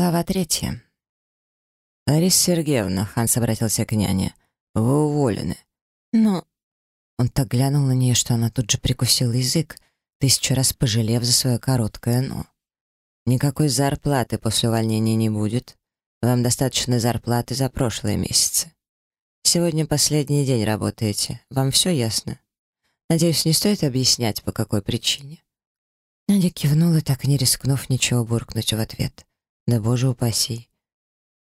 Глава третья. «Лариса Сергеевна», — Ханс обратился к няне, — «вы уволены». «Но...» Он так глянул на нее, что она тут же прикусила язык, тысячу раз пожалев за свое короткое «но». «Никакой зарплаты после увольнения не будет. Вам достаточно зарплаты за прошлые месяцы. Сегодня последний день работаете. Вам все ясно? Надеюсь, не стоит объяснять, по какой причине». Надя кивнула, так не рискнув ничего буркнуть в ответ. Да боже упаси.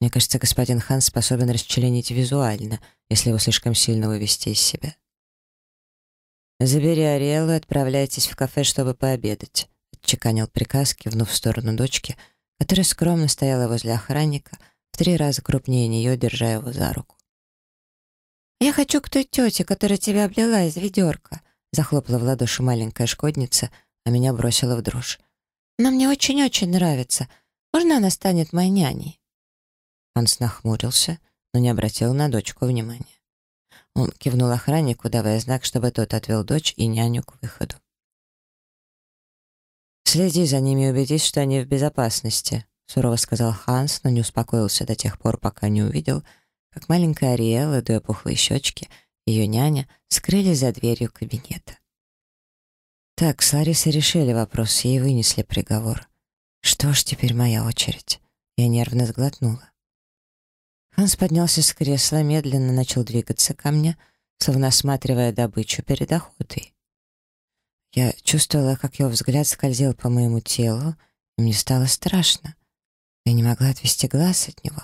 Мне кажется, господин Хан способен расчленить визуально, если его слишком сильно вывести из себя. «Забери Ариэлу и отправляйтесь в кафе, чтобы пообедать», — отчеканил приказ, кивнув в сторону дочки, которая скромно стояла возле охранника, в три раза крупнее нее, держа его за руку. «Я хочу к той тете, которая тебя облила из ведерка», — захлопала в ладоши маленькая шкодница, а меня бросила в дрожь. «Она мне очень-очень нравится. Можно она станет моей няней?» Ханс нахмурился, но не обратил на дочку внимания. Он кивнул охраннику, давая знак, чтобы тот отвел дочь и няню к выходу. «Следи за ними и убедись, что они в безопасности», — сурово сказал Ханс, но не успокоился до тех пор, пока не увидел, как маленькая Ариэла, дуя пухлые щечки, ее няня, скрылись за дверью кабинета. Так, с Ларисой решили вопрос, ей вынесли приговор. Что ж, теперь моя очередь. Я нервно сглотнула. Ханс поднялся с кресла, медленно начал двигаться ко мне, словно осматривая добычу перед охотой. Я чувствовала, как его взгляд скользил по моему телу, и мне стало страшно. Я не могла отвести глаз от него.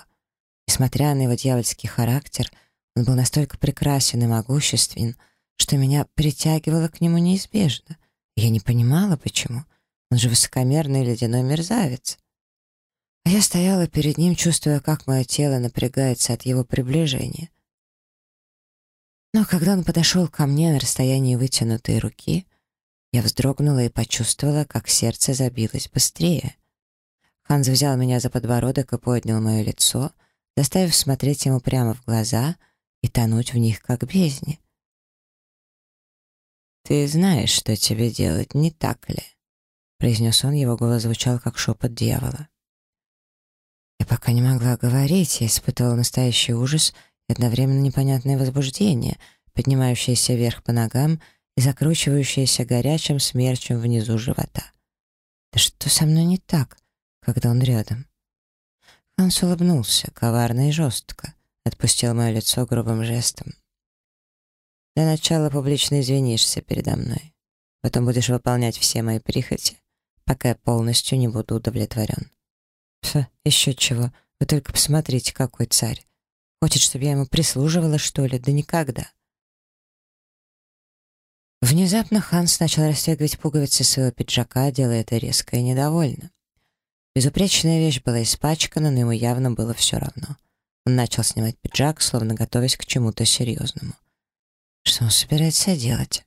Несмотря на его дьявольский характер, он был настолько прекрасен и могуществен, что меня притягивало к нему неизбежно. Я не понимала, почему. Он же высокомерный ледяной мерзавец. А я стояла перед ним, чувствуя, как мое тело напрягается от его приближения. Но когда он подошел ко мне на расстоянии вытянутой руки, я вздрогнула и почувствовала, как сердце забилось быстрее. Ханс взял меня за подбородок и поднял мое лицо, заставив смотреть ему прямо в глаза и тонуть в них, как бездне. «Ты знаешь, что тебе делать, не так ли?» Произнес он, его голос звучал, как шепот дьявола. Я пока не могла говорить, я испытывала настоящий ужас и одновременно непонятное возбуждение, поднимающееся вверх по ногам и закручивающееся горячим смерчем внизу живота. Да что со мной не так, когда он рядом? Ханс улыбнулся, коварно и жестко, отпустил мое лицо грубым жестом. Для начала публично извинишься передо мной. Потом будешь выполнять все мои прихоти, пока я полностью не буду удовлетворен. Фу, еще чего. Вы только посмотрите, какой царь. Хочет, чтобы я ему прислуживала, что ли? Да никогда. Внезапно Ханс начал расстегивать пуговицы своего пиджака, делая это резко и недовольно. Безупречная вещь была испачкана, но ему явно было все равно. Он начал снимать пиджак, словно готовясь к чему-то серьезному. Что он собирается делать?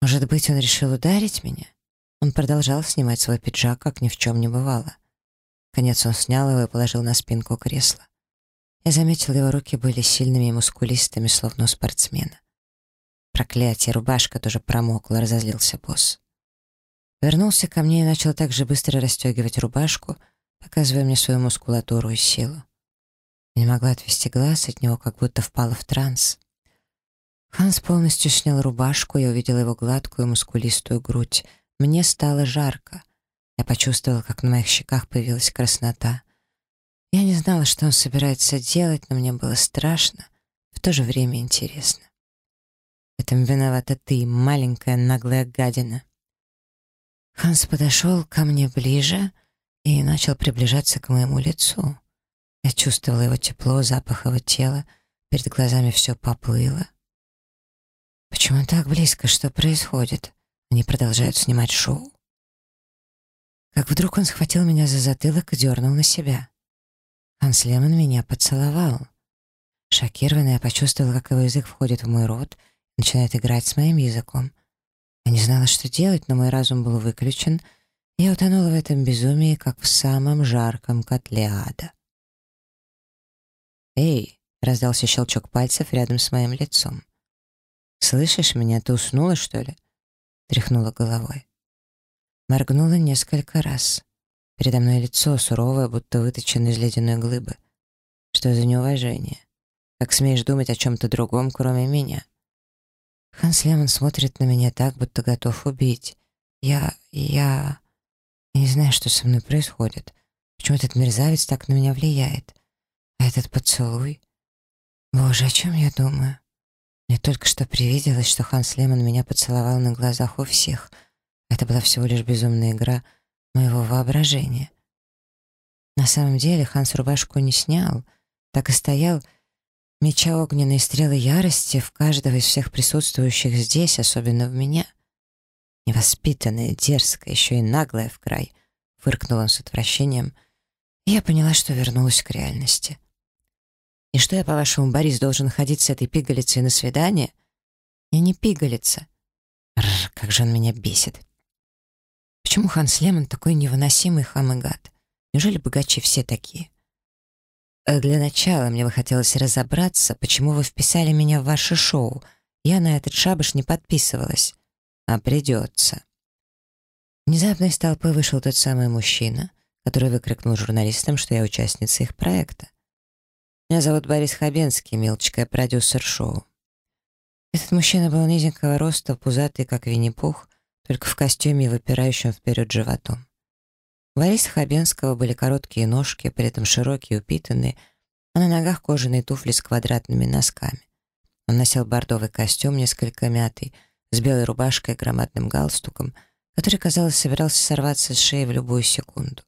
Может быть, он решил ударить меня? Он продолжал снимать свой пиджак, как ни в чем не бывало. Конец он снял его и положил на спинку кресла. Я заметил, его руки были сильными и мускулистыми, словно у спортсмена. Проклятие, рубашка тоже промокла, разозлился босс. Вернулся ко мне и начал так же быстро расстегивать рубашку, показывая мне свою мускулатуру и силу. Я не могла отвести глаз от него, как будто впала в транс. Ханс полностью снял рубашку, я увидела его гладкую мускулистую грудь — мне стало жарко. Я почувствовала, как на моих щеках появилась краснота. Я не знала, что он собирается делать, но мне было страшно, в то же время интересно. В этом виновата ты, маленькая наглая гадина. Ханс подошел ко мне ближе и начал приближаться к моему лицу. Я чувствовала его тепло, запах его тела, перед глазами все поплыло. Почему так близко? Что происходит? Они продолжают снимать шоу. Как вдруг он схватил меня за затылок и дернул на себя. Ханс Лемон меня поцеловал. Шокированная, я почувствовала, как его язык входит в мой рот начинает играть с моим языком. Я не знала, что делать, но мой разум был выключен, я утонула в этом безумии, как в самом жарком котле ада. «Эй!» — раздался щелчок пальцев рядом с моим лицом. «Слышишь меня? Ты уснула, что ли?» Тряхнула головой. Моргнула несколько раз. Передо мной лицо суровое, будто выточенное из ледяной глыбы. Что за неуважение? Как смеешь думать о чем-то другом, кроме меня? Ханс Лемон смотрит на меня так, будто готов убить. Я... я... Я не знаю, что со мной происходит. Почему этот мерзавец так на меня влияет? А этот поцелуй? Боже, о чем я думаю? Мне только что привиделось, что Ханс Лемон меня поцеловал на глазах у всех. Это была всего лишь безумная игра моего воображения. На самом деле Ханс рубашку не снял, так и стоял, меча огненные стрелы ярости в каждого из всех присутствующих здесь, особенно в меня. Невоспитанная, дерзкая, еще и наглая в край, фыркнул он с отвращением, и я поняла, что вернулась к реальности. И что я, по-вашему, Борис, должен ходить с этой пигалицей на свидание? Я не пигалица. Рр, как же он меня бесит. Почему Ханс Лемон такой невыносимый хам и гад? Неужели богачи все такие? Э, для начала мне бы хотелось разобраться, почему вы вписали меня в ваше шоу. Я на этот шабаш не подписывалась. А придется. Внезапно из толпы вышел тот самый мужчина, который выкрикнул журналистам, что я участница их проекта. Меня зовут Борис Хабенский, милочка, я продюсер шоу. Этот мужчина был низенького роста, пузатый, как Винни-Пух, только в костюме и выпирающем вперед животом. У Бориса Хабенского были короткие ножки, при этом широкие, упитанные, а на ногах кожаные туфли с квадратными носками. Он носил бордовый костюм, несколько мятый, с белой рубашкой и громадным галстуком, который, казалось, собирался сорваться с шеи в любую секунду.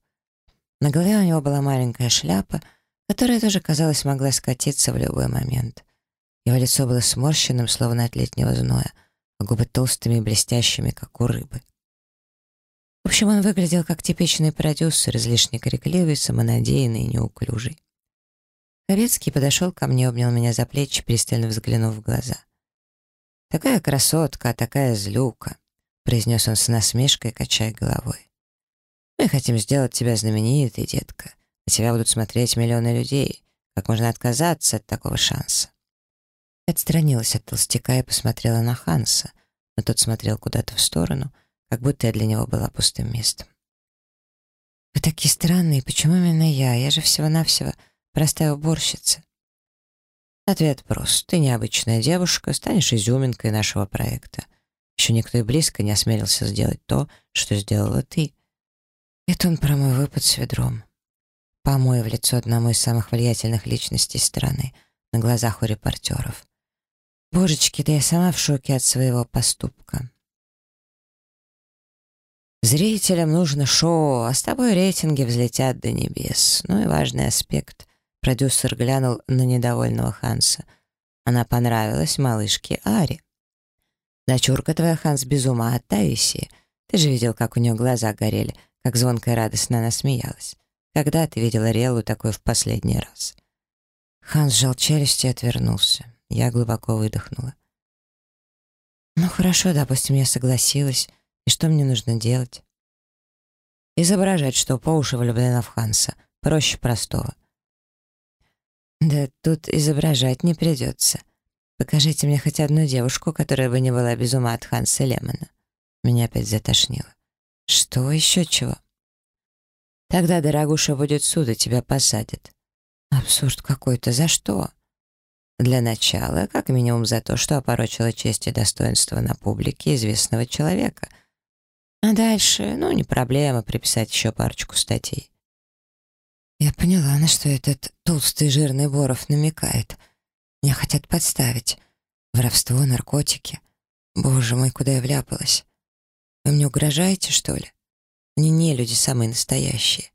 На голове у него была маленькая шляпа, которая тоже, казалось, могла скатиться в любой момент. Его лицо было сморщенным, словно от летнего зноя, а губы толстыми и блестящими, как у рыбы. В общем, он выглядел как типичный продюсер, излишне крикливый, самонадеянный и неуклюжий. Ковецкий подошел ко мне, обнял меня за плечи, пристально взглянув в глаза. «Такая красотка, такая злюка», — произнес он с насмешкой, качая головой. «Мы хотим сделать тебя знаменитой, детка. На тебя будут смотреть миллионы людей. Как можно отказаться от такого шанса?» Отстранилась от толстяка и посмотрела на Ханса, но тот смотрел куда-то в сторону — как будто я для него была пустым местом. «Вы такие странные, почему именно я? Я же всего-навсего простая уборщица». Ответ прост. Ты необычная девушка, станешь изюминкой нашего проекта. Еще никто и близко не осмелился сделать то, что сделала ты. Это он про мой выпад с ведром. Помой в лицо одному из самых влиятельных личностей страны, на глазах у репортеров. Божечки, да я сама в шоке от своего поступка. Зрителям нужно шоу, а с тобой рейтинги взлетят до небес. Ну и важный аспект. Продюсер глянул на недовольного Ханса. Она понравилась малышке Ари. Дочурка твоя, Ханс, без ума от Таисии. Ты же видел, как у нее глаза горели, как звонко и радостно она смеялась. Когда ты видела Релу такой в последний раз? Ханс сжал челюсти и отвернулся. Я глубоко выдохнула. «Ну хорошо, допустим, я согласилась. И что мне нужно делать? Изображать, что по уши влюблена в Ханса. Проще простого. Да тут изображать не придется. Покажите мне хоть одну девушку, которая бы не была без ума от Ханса Лемона. Меня опять затошнило. Что еще чего? Тогда, дорогуша, будет суд, и тебя посадят. Абсурд какой-то. За что? Для начала, как минимум за то, что опорочила честь и достоинство на публике известного человека — а дальше, ну, не проблема приписать еще парочку статей. Я поняла, на что этот толстый жирный Боров намекает. Меня хотят подставить. Воровство, наркотики. Боже мой, куда я вляпалась? Вы мне угрожаете, что ли? Они не люди самые настоящие.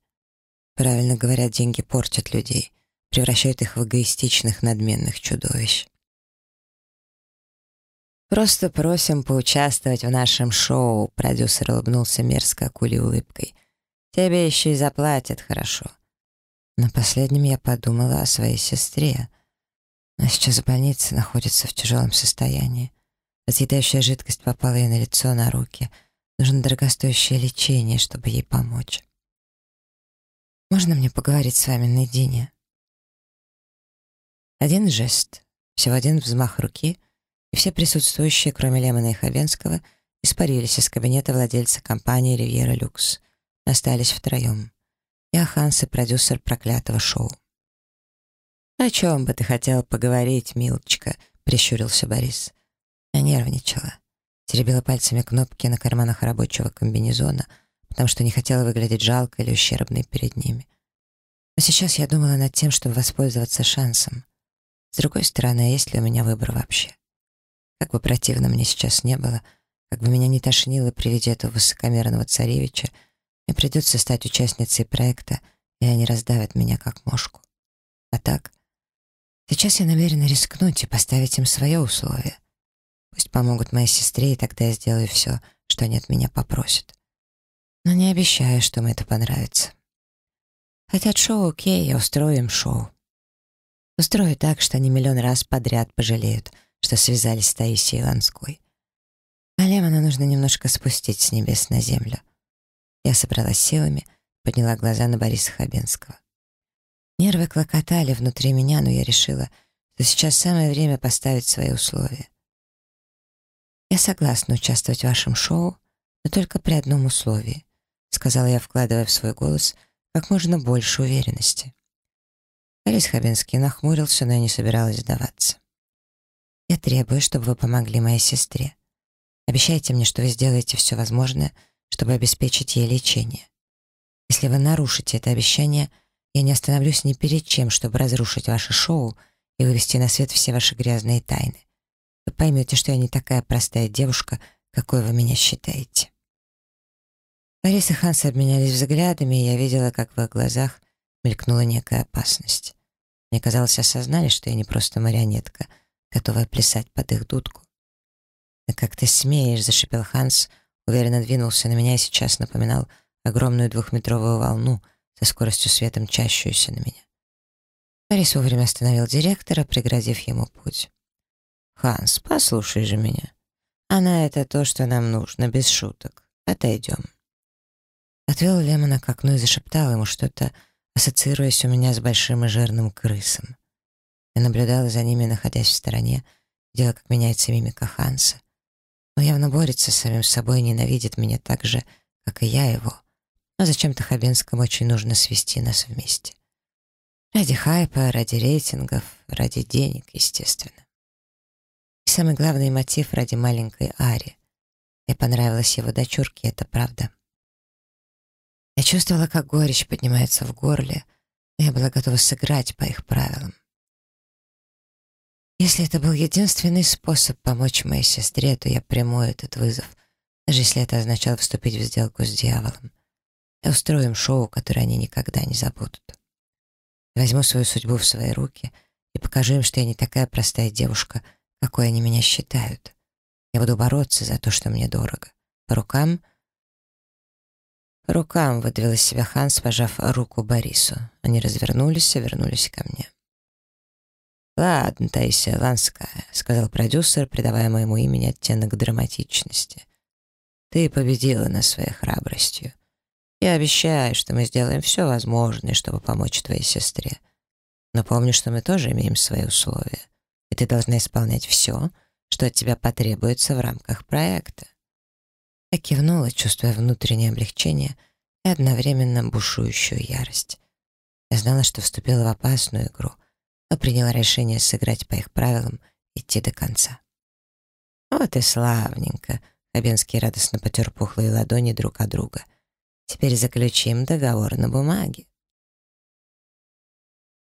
Правильно говорят, деньги портят людей, превращают их в эгоистичных, надменных чудовищ. «Просто просим поучаствовать в нашем шоу», — продюсер улыбнулся мерзко акулей улыбкой. «Тебе еще и заплатят хорошо». На последнем я подумала о своей сестре. Она сейчас в больнице находится в тяжелом состоянии. Разъедающая жидкость попала ей на лицо, на руки. Нужно дорогостоящее лечение, чтобы ей помочь. «Можно мне поговорить с вами наедине?» Один жест, всего один взмах руки — и все присутствующие, кроме Лемона и Хабенского, испарились из кабинета владельца компании «Ривьера Люкс». Остались втроем. Я Ханс и продюсер проклятого шоу. «О чем бы ты хотел поговорить, милочка?» — прищурился Борис. Я нервничала. Теребила пальцами кнопки на карманах рабочего комбинезона, потому что не хотела выглядеть жалко или ущербной перед ними. Но сейчас я думала над тем, чтобы воспользоваться шансом. С другой стороны, а есть ли у меня выбор вообще? Как бы противно мне сейчас не было, как бы меня не тошнило при виде этого высокомерного царевича, мне придется стать участницей проекта, и они раздавят меня как мошку. А так, сейчас я намерена рискнуть и поставить им свое условие. Пусть помогут моей сестре, и тогда я сделаю все, что они от меня попросят. Но не обещаю, что им это понравится. Хотят шоу, окей, я устрою им шоу. Устрою так, что они миллион раз подряд пожалеют, что связались с Таисией Ланской. А Лемона нужно немножко спустить с небес на землю. Я собралась силами, подняла глаза на Бориса Хабенского. Нервы клокотали внутри меня, но я решила, что сейчас самое время поставить свои условия. «Я согласна участвовать в вашем шоу, но только при одном условии», сказала я, вкладывая в свой голос как можно больше уверенности. Борис Хабинский нахмурился, но я не собиралась сдаваться. «Я требую, чтобы вы помогли моей сестре. Обещайте мне, что вы сделаете все возможное, чтобы обеспечить ей лечение. Если вы нарушите это обещание, я не остановлюсь ни перед чем, чтобы разрушить ваше шоу и вывести на свет все ваши грязные тайны вы поймете, что я не такая простая девушка, какой вы меня считаете. Борис и Ханс обменялись взглядами, и я видела, как в их глазах мелькнула некая опасность. Мне казалось, осознали, что я не просто марионетка, готовая плясать под их дудку. «Да как ты смеешь!» — зашипел Ханс, уверенно двинулся на меня и сейчас напоминал огромную двухметровую волну со скоростью света мчащуюся на меня. Борис вовремя остановил директора, преградив ему путь. «Ханс, послушай же меня. Она — это то, что нам нужно, без шуток. Отойдем». Отвел Лемона к окну и зашептал ему что-то, ассоциируясь у меня с большим и жирным крысом. Я наблюдала за ними, находясь в стороне, видела, как меняется мимика Ханса. Он явно борется с самим собой и ненавидит меня так же, как и я его. Но зачем-то Хабенскому очень нужно свести нас вместе. Ради хайпа, ради рейтингов, ради денег, естественно. Самый главный мотив ради маленькой Ари. Мне понравилась его дочурке, это правда. Я чувствовала, как горечь поднимается в горле, но я была готова сыграть по их правилам. Если это был единственный способ помочь моей сестре, то я приму этот вызов, даже если это означало вступить в сделку с дьяволом. Я устрою им шоу, которое они никогда не забудут. возьму свою судьбу в свои руки и покажу им, что я не такая простая девушка — какой они меня считают. Я буду бороться за то, что мне дорого. По рукам? По рукам выдавил из себя Ханс, пожав руку Борису. Они развернулись и вернулись ко мне. «Ладно, Таисия Ланская», — сказал продюсер, придавая моему имени оттенок драматичности. «Ты победила нас своей храбростью. Я обещаю, что мы сделаем все возможное, чтобы помочь твоей сестре. Но помни, что мы тоже имеем свои условия и ты должна исполнять все, что от тебя потребуется в рамках проекта. Я кивнула, чувствуя внутреннее облегчение и одновременно бушующую ярость. Я знала, что вступила в опасную игру, но приняла решение сыграть по их правилам, идти до конца. «Вот и славненько!» — Хабенский радостно потер пухлые ладони друг от друга. «Теперь заключим договор на бумаге».